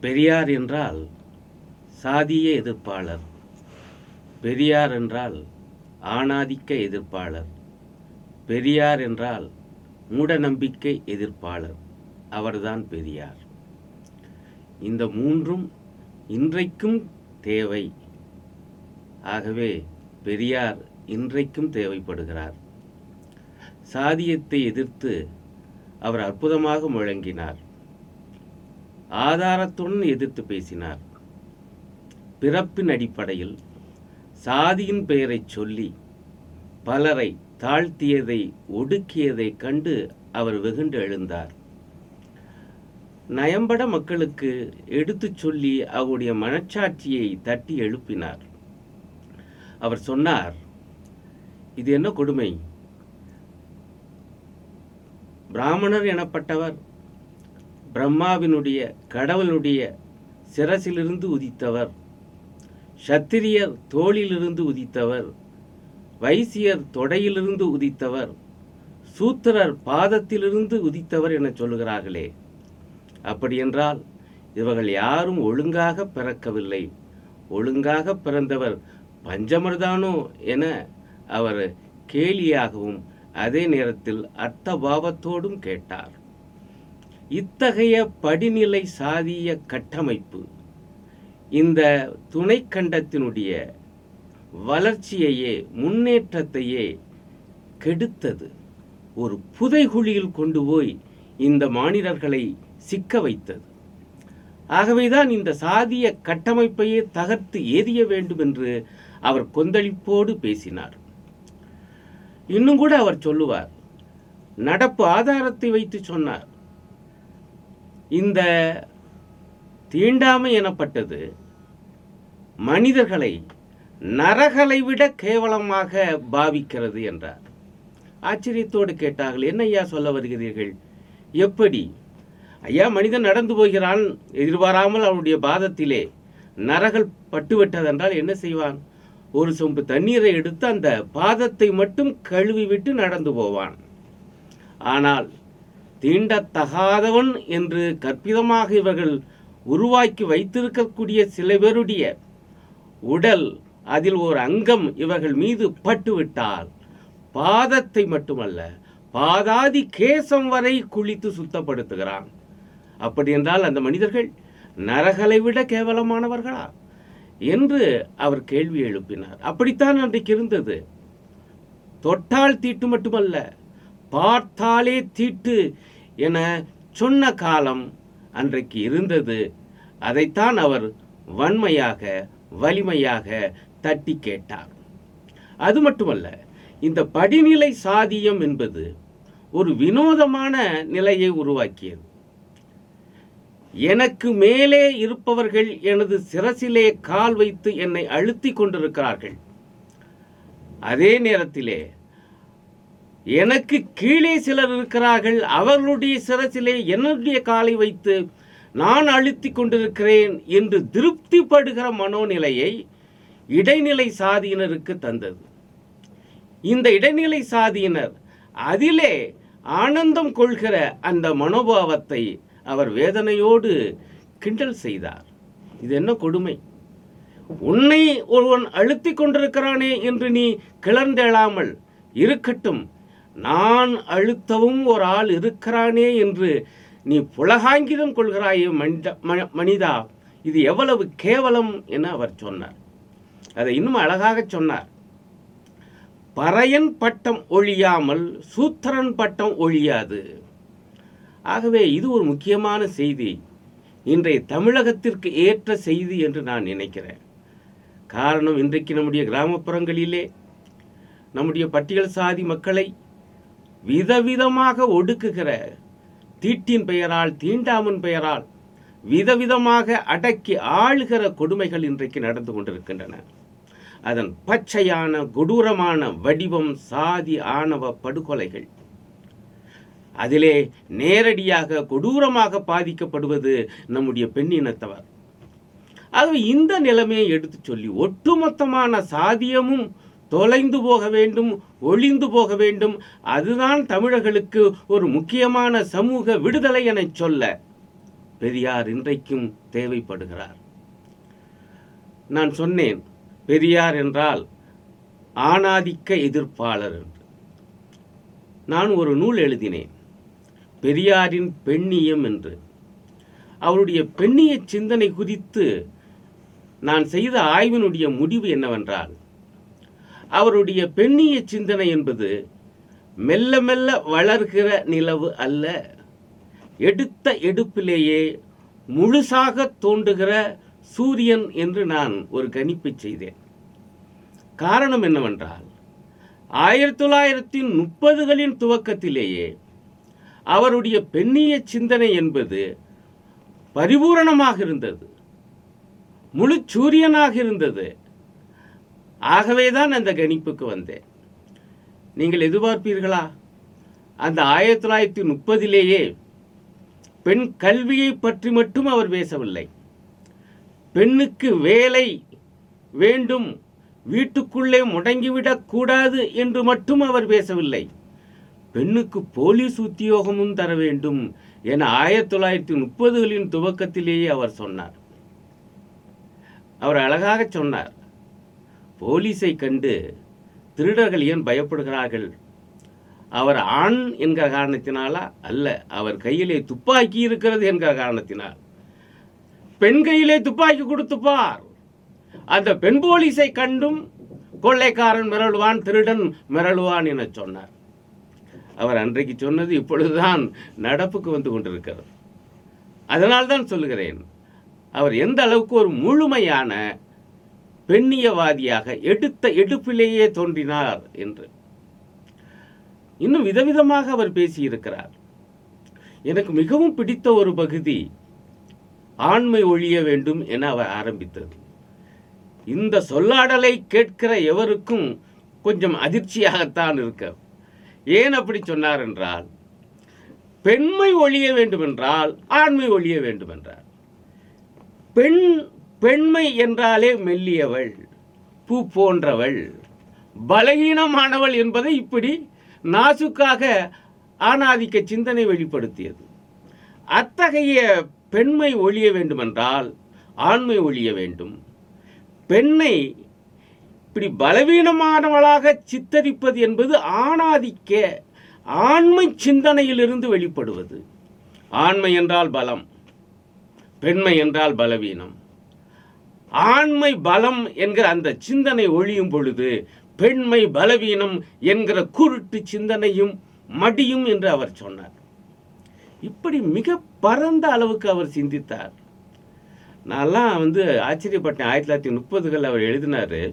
பெரியார் என்றால் சாதிய எதிர்ப்பாளர். பெரியார் என்றால் ஆணாதிக்க எதிர்ப்பாளர். பெரியார் என்றால் மூடநம்பிக்கை எதிர்ப்பாளர். அவர்தான் பெரியார். இந்த மூன்றும் இன்றைக்கும் தேவை. ஆகவே பெரியார் இன்றைக்கும் தேவைப்படுகிறார். சாதியத்தை எதிர்த்து அவர் அற்புதமாக முழங்கினார். ஆதாரத்துடன் எதிர்த்து பேசினார். பிறப்பின் அடிப்படையில் சாதியின் பெயரைச் சொல்லி பலரை தாழ்த்தியதை ஒடுக்கியதை கண்டு அவர் வெகுண்டு எழுந்தார். நயம்பட மக்களுக்கு எடுத்துச் சொல்லி அவருடைய மனச்சாட்சியை தட்டி எழுப்பினார். அவர் சொன்னார் இது என்ன கொடுமை? பிராமணர் எனப்பட்டவர் பிரம்மாவினுடைய கடவுளுடைய சிரசிலிருந்து உதித்தவர் சத்திரியர் தோளிலிருந்து உதித்தவர் வைசியர் தொடையிலிருந்து உதித்தவர் சூத்திரர் பாதத்திலிருந்து உதித்தவர் என சொல்லுகிறார்களே. அப்படியென்றால் இவர்கள் யாரும் ஒழுங்காக பிறக்கவில்லை. ஒழுங்காக பிறந்தவர் பஞ்சமர்தானோ என அவர் கேலியாகவும் அதே நேரத்தில் அர்த்தபாவத்தோடும் கேட்டார். இத்தகைய படிநிலை சாதிய கட்டமைப்பு இந்த துணைக்கண்டத்தினுடைய வளர்ச்சியையே முன்னேற்றத்தையே கெடுத்தது. ஒரு புதைகுழியில் கொண்டு போய் இந்த மாநிலர்களை சிக்க வைத்தது. ஆகவேதான் இந்த சாதிய கட்டமைப்பையே தகர்த்து எரிய வேண்டும் என்று அவர் கொந்தளிப்போடு பேசினார். இன்னும் கூட அவர் சொல்லுவார் நடப்பு ஆதாரத்தை வைத்து சொன்னார். இந்த தீண்டாமை எனப்பட்டது மனிதர்களை நரகளை விட கேவலமாக பாவிக்கிறது என்றார். ஆச்சரியத்தோடு கேட்டார்கள் என்ன ஐயா சொல்ல வருகிறீர்கள்? எப்படி? ஐயா மனிதன் நடந்து போகிறான் எதிர்பாராமல் அவனுடைய பாதத்திலே நரகள் பட்டுவிட்டதென்றால் என்ன செய்வான்? ஒரு சொம்பு தண்ணீரை எடுத்து அந்த பாதத்தை மட்டும் கழுவி விட்டு நடந்து போவான். ஆனால் தீண்டத்தகாதவன் என்று கற்பிதமாக இவர்கள் உருவாக்கி வைத்திருக்கக்கூடிய சில பேருடைய உடல் அதில் ஒரு அங்கம் இவர்கள் மீது பட்டுவிட்டால் பாதத்தை மட்டுமல்ல பாதாதி கேசம் வரை குளித்து சுத்தப்படுத்துகிறான். அப்படி என்றால் அந்த மனிதர்கள் நரகளை விட கேவலமானவர்களா என்று அவர் கேள்வி எழுப்பினார். அப்படித்தான் அன்றைக்கு இருந்தது. தொட்டால் தீட்டு மட்டுமல்ல பார்த்தாலே தீட்டு என சொன்ன காலம் அன்றைக்கு இருந்தது. அதைத்தான் அவர் வன்மையாக வலிமையாக தட்டி கேட்டார். அது மட்டுமல்ல இந்த படிநிலை சாதியம் என்பது ஒரு வினோதமான நிலையை உருவாக்கியது. எனக்கு மேலே இருப்பவர்கள் எனது சிரசிலே கால் வைத்து என்னை அழுத்தி கொண்டிருக்கிறார்கள். அதே நேரத்திலே எனக்கு கீழே சிலர் இருக்கிறார்கள் அவர்களுடைய சிரசிலே என்னுடைய காலை வைத்து நான் அழுத்திக் கொண்டிருக்கிறேன் என்று திருப்திப்படுகிற மனோநிலையை இடைநிலை சாதியினருக்கு தந்தது. இந்த இடைநிலை சாதியினர் அதிலே ஆனந்தம் கொள்கிற அந்த மனோபாவத்தை அவர் வேதனையோடு கிண்டல் செய்தார். இது என்ன கொடுமை? உன்னை ஒருவன் அழுத்திக் கொண்டிருக்கிறானே என்று நீ கிளர்ந்தெழாமல் இருக்கட்டும். நான் அழுத்தவும் ஒரு ஆள் இருக்கிறானே என்று நீ புலகாங்கிதம் கொள்கிறாயே மனித ம- மனிதா. இது எவ்வளவு கேவலம் என அவர் சொன்னார். அதை இன்னும் அழகாக சொன்னார். பறையன் பட்டம் ஒழியாமல் சூத்திரன் பட்டம் ஒழியாது. ஆகவே இது ஒரு முக்கியமான செய்தி. இன்றைய தமிழகத்திற்கு ஏற்ற செய்தி என்று நான் நினைக்கிறேன். காரணம் இன்றைக்கு நம்முடைய கிராமப்புறங்களிலே நம்முடைய பட்டியல் சாதி மக்களை விதவிதமாக ஒடுக்குகிற தீட்டின் பெயரால் தீண்டாமன் பெயரால் விதவிதமாக அடக்கி ஆளுகிற கொடுமைகள் இன்றைக்கு நடந்து கொண்டிருக்கின்றன. அதன் பச்சையான கொடூரமான வடிவம் சாதி ஆணவ படுகொலைகள். அதிலே நேரடியாக கொடூரமாக பாதிக்கப்படுவது நம்முடைய பெண்ணினத்தவர் ஆகவே இந்த நிலைமையை எடுத்து சொல்லி ஒட்டுமொத்தமான சாதியமும் தொலைந்து போக வேண்டும் ஒளிந்து போக வேண்டும். அதுதான் தமிழர்களுக்கு ஒரு முக்கியமான சமூக விடுதலை என சொல்ல பெரியார் இன்றைக்கும் தேவைப்படுகிறார். நான் சொன்னேன் பெரியார் என்றால் ஆணாதிக்க எதிர்ப்பாளர் என்று. நான் ஒரு நூல் எழுதினேன் பெரியாரின் பெண்ணியம் என்று. அவருடைய பெண்ணிய சிந்தனை குறித்து நான் செய்த ஆய்வினுடைய முடிவு என்னவென்றால் அவருடைய பெண்ணிய சிந்தனை என்பது மெல்ல மெல்ல வளர்கிற நிலவு அல்ல. எடுத்த எடுப்பிலேயே முழுசாக தோன்றுகிற சூரியன் என்று நான் ஒரு கணிப்பை செய்தேன். காரணம் என்னவென்றால் ஆயிரத்தி தொள்ளாயிரத்தி முப்பதுகளின் துவக்கத்திலேயே அவருடைய பெண்ணிய சிந்தனை என்பது பரிபூரணமாக இருந்தது. முழு சூரியனாக இருந்தது. ஆகவே தான் அந்த கணிப்புக்கு வந்தேன். நீங்கள் எதிர்பார்ப்பீர்களா? அந்த ஆயிரத்தி தொள்ளாயிரத்தி முப்பதிலேயே பெண் கல்வியை பற்றி மட்டும் அவர் பேசவில்லை. பெண்ணுக்கு வேலை வேண்டும் வீட்டுக்குள்ளே முடங்கிவிடக்கூடாது என்று மட்டும் அவர் பேசவில்லை. பெண்ணுக்கு போலீஸ் உத்தியோகமும் தர வேண்டும் என ஆயிரத்தி தொள்ளாயிரத்தி முப்பதுகளின் துவக்கத்திலேயே அவர் சொன்னார். அவர் அழகாக சொன்னார். போலீஸை கண்டு திருடர்கள் ஏன் பயப்படுகிறார்கள்? அவர் ஆண் என்கிற காரணத்தினாலா அல்ல அவர் கையிலே துப்பாக்கி இருக்கிறது என்கிற காரணத்தினால். பெண் கையிலே துப்பாக்கி கொடுத்து பார். அந்த பெண் போலீஸை கண்டும் கொள்ளைக்காரன் மிரளுவான் திருடன் மிரளுவான் என சொன்னார். அவர் அன்றைக்கு சொன்னது இப்பொழுதுதான் நடப்புக்கு வந்து கொண்டிருக்கிறது. அதனால் தான் சொல்லுகிறேன் அவர் எந்த அளவுக்கு ஒரு முழுமையான பெண்ணியவாதியாக எடுத்த எடுப்பிலேயே தோன்றினார் என்று. இன்னும் விதவிதமாக அவர் பேசியிருக்கிறார். எனக்கு மிகவும் பிடித்த ஒரு பகுதி ஆண்மை ஒழிய வேண்டும் என அவர் ஆரம்பித்தது. இந்த சொல்லாடலை கேட்கிற எவருக்கும் கொஞ்சம் அதிர்ச்சியாகத்தான் இருக்க. ஏன் அப்படி சொன்னார் என்றால் பெண்மை ஒழிய வேண்டுமென்றால் ஆண்மை ஒழிய வேண்டுமென்றார். பெண் பெண்மை என்றாலே மெல்லியவள் பூ போன்றவள். பலகீனமானவள் என்பதை இப்படி நாசுக்காக ஆணாதிக்க சிந்தனை வெளிப்படுத்தியது. அத்தகைய பெண்மை ஒழிய வேண்டுமென்றால் ஆண்மை ஒழிய வேண்டும். பெண்ணை இப்படி பலவீனமானவளாக சித்தரிப்பது என்பது ஆணாதிக்க ஆண்மை சிந்தனையிலிருந்து வெளிப்படுவது. ஆண்மை என்றால் பலம் பெண்மை என்றால் பலவீனம். ஆண்மை பலம் என்கிற அந்த சிந்தனை ஒழியும் பொழுது பெண்மை பலவீனம் என்கிற குருட்டு சிந்தனையும் மடியும் என்று அவர் சொன்னார். இப்படி மிக பரந்த அளவுக்கு அவர் சிந்தித்தார். நான்லாம் வந்து ஆச்சரியப்பட்டேன். ஆயிரத்தி தொள்ளாயிரத்தி முப்பதுகள் அவர் எழுதினார்.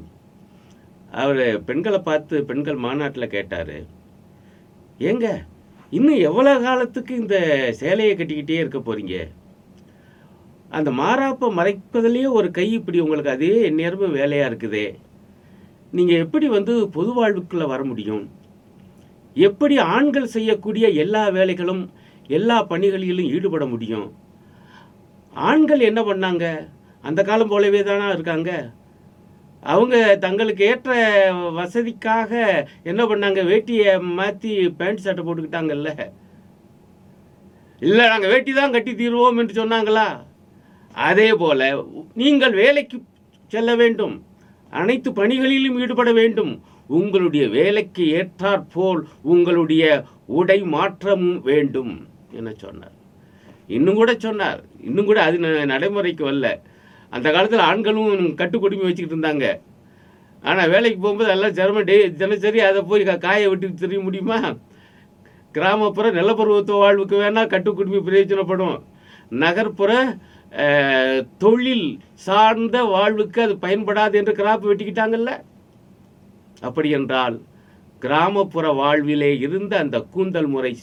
அவர் பெண்களை பார்த்து பெண்கள் மாநாட்டில் கேட்டார். ஏங்க இன்னும் எவ்வளோ காலத்துக்கு இந்த சேலையை கட்டிக்கிட்டே இருக்க போகிறீங்க அந்த மாறாப்பை மறைப்பதிலேயே ஒரு கை இப்படி உங்களுக்கு அதே நேரமும் வேலையாக இருக்குது. நீங்கள் எப்படி வந்து பொது வாழ்வுக்குள்ளே வர முடியும்? எப்படி ஆண்கள் செய்யக்கூடிய எல்லா வேலைகளும் எல்லா பணிகளிலும் ஈடுபட முடியும்? ஆண்கள் என்ன பண்ணாங்க? அந்த காலம் போலவே தானா இருக்காங்க? அவங்க தங்களுக்கு ஏற்ற வசதிக்காக என்ன பண்ணாங்க? வேட்டியை மாற்றி பேண்ட் சட்டை போட்டுக்கிட்டாங்கல்ல. இல்லை நாங்கள் வேட்டி தான் கட்டி தீருவோம் என்று சொன்னாங்களா? அதே போல நீங்கள் வேலைக்கு செல்ல வேண்டும். அனைத்து பணிகளிலும் ஈடுபட வேண்டும். உங்களுடைய வேலைக்கு ஏற்றாற்போல் உங்களுடைய உடை மாற்றமும் வேண்டும் என சொன்னார். இன்னும் கூட சொன்னார். இன்னும் கூட அது நடைமுறைக்கு வரல. அந்த காலத்தில் ஆண்களும் கட்டுக்கொடுமை வச்சுக்கிட்டு இருந்தாங்க. ஆனால் வேலைக்கு போகும்போது எல்லாம் சிரமம். டே தினசரி அதை போய் கா- காய விட்டு தெரிய முடியுமா? கிராமப்புற நிலப்பருவத்துவ வாழ்வுக்கு வேணால் கட்டுக்குடுமை பிரயோஜனப்படும். நகர்ப்புற தொழில் சார்ந்த வாழ்வுக்கு அது பயன்படாது என்று கிராப் வெட்டிக்கிட்டாங்கல்ல? அப்படி என்றால் கிராமப்புற வாழ்விலே இருந்த அந்த கூந்தல் முறை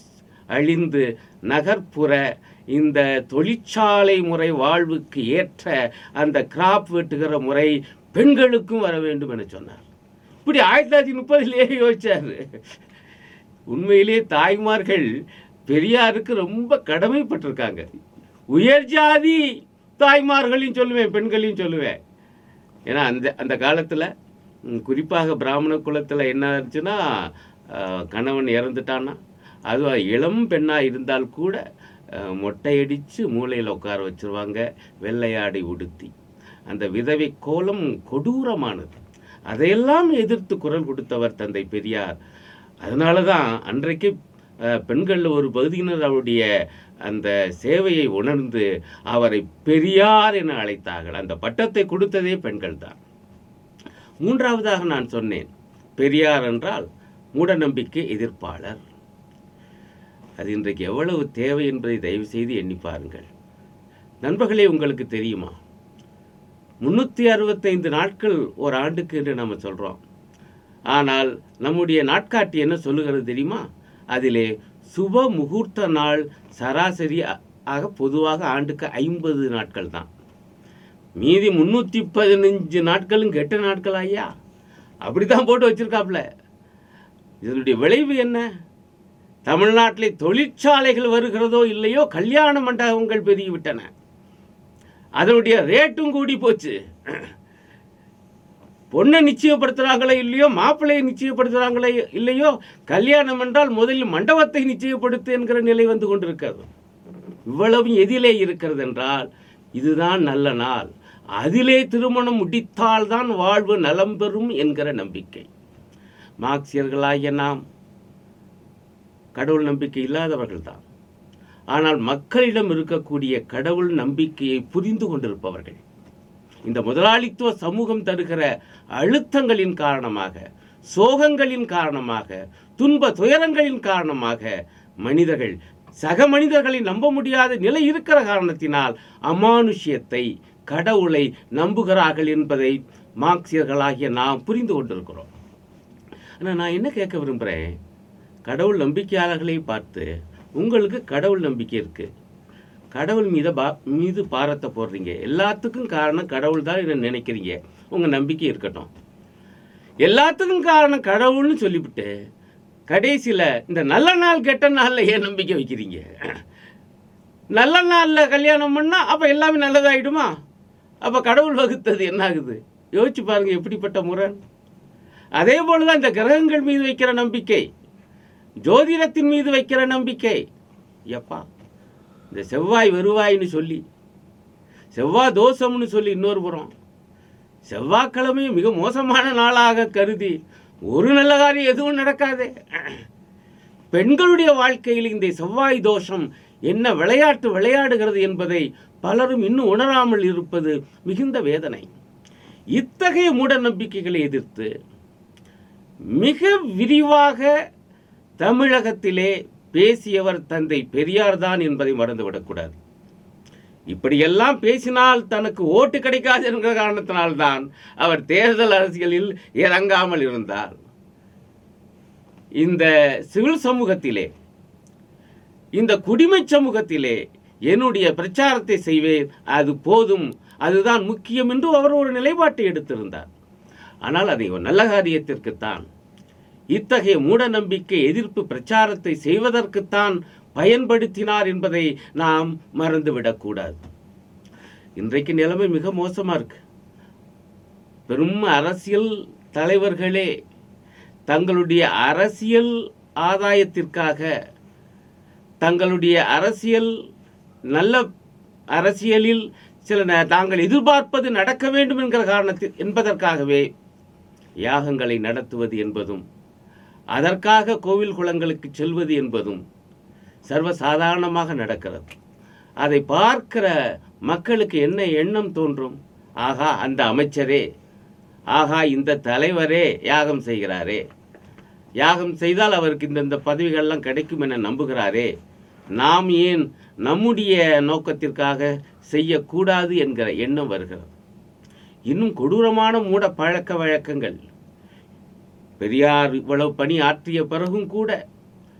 அழிந்து நகர்ப்புற இந்த தொழிற்சாலை முறை வாழ்வுக்கு ஏற்ற அந்த கிராப் வெட்டுகிற முறை பெண்களுக்கும் வர வேண்டும் என சொன்னார். இப்படி ஆயிரத்தி தொள்ளாயிரத்தி முப்பதுலேயே யோசிச்சார். உண்மையிலே தாய்மார்கள் பெரியாருக்கு ரொம்ப கடமைப்பட்டிருக்காங்க. உயர் ஜாதி தாய்மார்களையும் சொல்லுவேன் பெண்களையும் சொல்லுவேன். ஏன்னா அந்த அந்த காலத்தில் குறிப்பாக பிராமண குலத்தில் என்ன ஆச்சுன்னா கணவன் இறந்துட்டான்னா அது இளம் பெண்ணாக இருந்தால் கூட மொட்டையடித்து மூலையில் உட்கார வச்சிருவாங்க வெள்ளையாடை உடுத்தி. அந்த விதவை கோலம் கொடூரமானது. அதையெல்லாம் எதிர்த்து குரல் கொடுத்தவர் தந்தை பெரியார். அதனால தான் அன்றைக்கு பெண்களில் ஒரு பகுதியினர் அவருடைய அந்த சேவையை உணர்ந்து அவரை பெரியார் என அழைத்தார்கள். அந்த பட்டத்தை கொடுத்ததே பெண்கள் தான். மூன்றாவதாக நான் சொன்னேன். பெரியார் என்றால் மூடநம்பிக்கை எதிர்ப்பாளர். அது இன்றைக்கு எவ்வளவு தேவை என்பதை தயவு செய்து எண்ணி பாருங்கள். நண்பர்களே உங்களுக்கு தெரியுமா? முன்னூற்றி அறுபத்தைந்து நாட்கள் ஒரு ஆண்டுக்கு என்று நம்ம சொல்கிறோம் ஆனால் நம்முடைய நாட்காட்டி என்ன சொல்லுகிறது தெரியுமா? அதிலே சுப முகூர்த்த நாள் சராசரி ஆக பொதுவாக ஆண்டுக்கு ஐம்பது நாட்கள் தான். மீதி முன்னூற்றி பதினஞ்சு நாட்களும் கெட்ட நாட்கள் ஐயா. அப்படி தான் போட்டு வச்சுருக்காப்புல இதனுடைய விளைவு என்ன? தமிழ்நாட்டில் தொழிற்சாலைகள் வருகிறதோ இல்லையோ கல்யாண மண்டபங்கள் பெருகிவிட்டன. அதனுடைய ரேட்டும் கூடி போச்சு. பொண்ணை நிச்சயப்படுத்துகிறாங்களோ இல்லையோ மாப்பிள்ளையை நிச்சயப்படுத்துறாங்களோ இல்லையோ கல்யாணம் என்றால் முதலில் மண்டபத்தை நிச்சயப்படுத்து என்கிற நிலை வந்து கொண்டிருக்கிறது. இவ்வளவு எதிலே இருக்கிறது என்றால் இதுதான் நல்ல நாள். அதிலே திருமணம் முடித்தால்தான் வாழ்வு நலம் பெறும் என்கிற நம்பிக்கை. மார்க்சியர்களாகிய நாம் கடவுள் நம்பிக்கை இல்லாதவர்கள் தான் ஆனால் மக்களிடம் இருக்கக்கூடிய கடவுள் நம்பிக்கையை புரிந்து கொண்டிருப்பவர்கள். இந்த முதலாளித்துவ சமூகம் தருகிற அழுத்தங்களின் காரணமாக சோகங்களின் காரணமாக துன்ப துயரங்களின் காரணமாக மனிதர்கள் சக மனிதர்களை நம்ப முடியாத நிலை இருக்கிற காரணத்தினால் அமானுஷ்யத்தை கடவுளை நம்புகிறார்கள் என்பதை மார்க்சியர்களாகிய நாம் புரிந்து கொண்டிருக்கிறோம். ஆனால் நான் என்ன கேட்க விரும்புகிறேன் கடவுள் நம்பிக்கையாளர்களை பார்த்து உங்களுக்கு கடவுள் நம்பிக்கை இருக்குது கடவுள் மீத பா மீது பாரத்தை போடுறீங்க. எல்லாத்துக்கும் காரணம் கடவுள் தான் என்ன நினைக்கிறீங்க. உங்கள் நம்பிக்கை இருக்கட்டும். எல்லாத்துக்கும் காரணம் கடவுள்னு சொல்லிவிட்டு கடைசியில் இந்த நல்ல நாள் கெட்ட நாளில் ஏன் நம்பிக்கை வைக்கிறீங்க? நல்ல நாளில் கல்யாணம் பண்ணால் அப்போ எல்லாமே நல்லதாகிடுமா அப்போ கடவுள் வகுத்தது என்ன ஆகுது யோசிச்சு பாருங்கள் எப்படிப்பட்ட முரண். அதே போல தான் இந்த கிரகங்கள் மீது வைக்கிற நம்பிக்கை ஜோதிடத்தின் மீது வைக்கிற நம்பிக்கை. எப்பா இந்த செவ்வாய் வருவாய்னு சொல்லி செவ்வாய் தோஷம்னு சொல்லி இன்னொரு புறம் செவ்வாய்க்கிழமையும் மிக மோசமான நாளாக கருதி ஒரு நல்ல காரியம் எதுவும் நடக்காது. பெண்களுடைய வாழ்க்கையில் இந்த செவ்வாய் தோஷம் என்ன விளையாட்டு விளையாடுகிறது என்பதை பலரும் இன்னும் உணராமல் இருப்பது மிகுந்த வேதனை. இத்தகைய மூட நம்பிக்கைகளை எதிர்த்து மிக விரிவாக தமிழகத்திலே பேசியவர் தந்தை பெரியார் தான் என்பதை மறந்துவிடக்கூடாது. இப்படியெல்லாம் பேசினால் தனக்கு ஓட்டு கிடைக்காது என்கிற காரணத்தினால்தான் அவர் தேர்தல் அரசியலில் இறங்காமல் இருந்தார். இந்த சிவில் சமூகத்திலே இந்த குடிமை சமூகத்திலே என்னுடைய பிரச்சாரத்தை செய்வேன் அது போதும் அதுதான் முக்கியம் என்று அவர் ஒரு நிலைப்பாட்டை எடுத்திருந்தார். ஆனால் அதை ஒரு நல்ல காரியத்திற்குத்தான். இத்தகைய மூட நம்பிக்கை எதிர்ப்பு பிரச்சாரத்தை செய்வதற்குத்தான் பயன்படுத்தினார் என்பதை நாம் மறந்துவிடக்கூடாது. இன்றைக்கு நிலைமை மிக மோசமாக இருக்கு. பெரும் அரசியல் தலைவர்களே தங்களுடைய அரசியல் ஆதாயத்திற்காக தங்களுடைய அரசியல் நல்ல அரசியலில் சில ந- தாங்கள் எதிர்பார்ப்பது நடக்க வேண்டும் என்கிற காரணத்தில் என்பதற்காகவே யாகங்களை நடத்துவது என்பதும் அதற்காக கோவில் குளங்களுக்கு செல்வது என்பதும் சர்வசாதாரணமாக நடக்கிறது. அதை பார்க்கிற மக்களுக்கு என்ன எண்ணம் தோன்றும்? ஆகா அந்த அமைச்சரே ஆகா இந்த தலைவரே யாகம் செய்கிறாரே. யாகம் செய்தால் அவருக்கு இந்தந்த பதவிகள்லாம் கிடைக்கும் என நம்புகிறாரே. நாம் ஏன் நம்முடைய நோக்கத்திற்காக செய்யக்கூடாது என்கிற எண்ணம் வருகிறது. இன்னும் கொடூரமான மூட பழக்க வழக்கங்கள் பெரியார் இவ்வளவு பணி ஆற்றிய பிறகும் கூட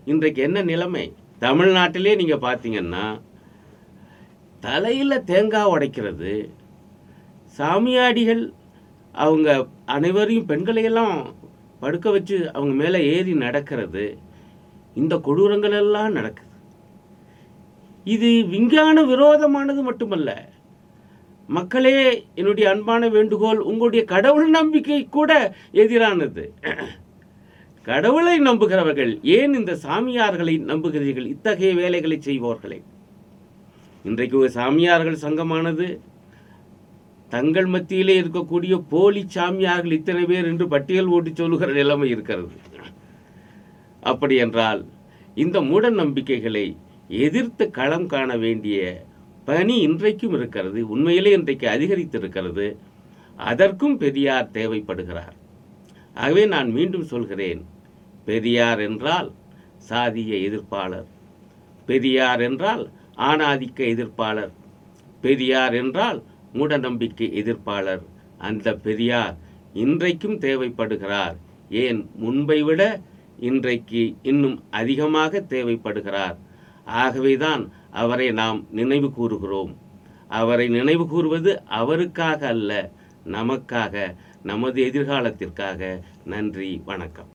இன்றைக்கு என்ன நிலைமை? தமிழ்நாட்டிலே நீங்கள் பார்த்தீங்கன்னா தலையில் தேங்காய் உடைக்கிறது. சாமியாடிகள் அவங்க அனைவரையும் பெண்களையெல்லாம் படுக்க வச்சு அவங்க மேலே ஏறி நடக்கிறது. இந்த கொடூரங்கள் எல்லாம் நடக்குது. இது விஞ்ஞான விரோதமானது மட்டுமல்ல. மக்களே என்னுடைய அன்பான வேண்டுகோள் உங்களுடைய கடவுள் நம்பிக்கை கூட எதிரானது. கடவுளை நம்புகிறவர்கள் ஏன் இந்த சாமியார்களை நம்புகிறீர்கள்? இத்தகைய வேலைகளை செய்வோர்களே இன்றைக்கு ஒரு சாமியார்கள் சங்கமானது. தங்கள் மத்தியிலே இருக்கக்கூடிய போலி சாமியார்கள் இத்தனை பேர் என்று பட்டியல் ஓட்டு சொல்லுகிற நிலைமை இருக்கிறது. அப்படி என்றால் இந்த மூட நம்பிக்கைகளை எதிர்த்து களம் காண வேண்டிய பணி இன்றைக்கும் இருக்கிறது உண்மையிலே இன்றைக்கு அதிகரித்திருக்கிறது அதற்கும் பெரியார் தேவைப்படுகிறார். ஆகவே நான் மீண்டும் சொல்கிறேன் பெரியார் என்றால் சாதிய எதிர்ப்பாளர் பெரியார் என்றால் ஆணாதிக்க எதிர்ப்பாளர் பெரியார் என்றால் மூடநம்பிக்கை எதிர்ப்பாளர். அந்த பெரியார் இன்றைக்கும் தேவைப்படுகிறார். ஏன்? முன்பை விட இன்றைக்கு இன்னும் அதிகமாக தேவைப்படுகிறார். ஆகவேதான் அவரை நாம் நினைவு கூறுகிறோம். அவரை நினைவு கூறுவது அவருக்காக அல்ல நமக்காக நமது எதிர்காலத்திற்காக. நன்றி வணக்கம்.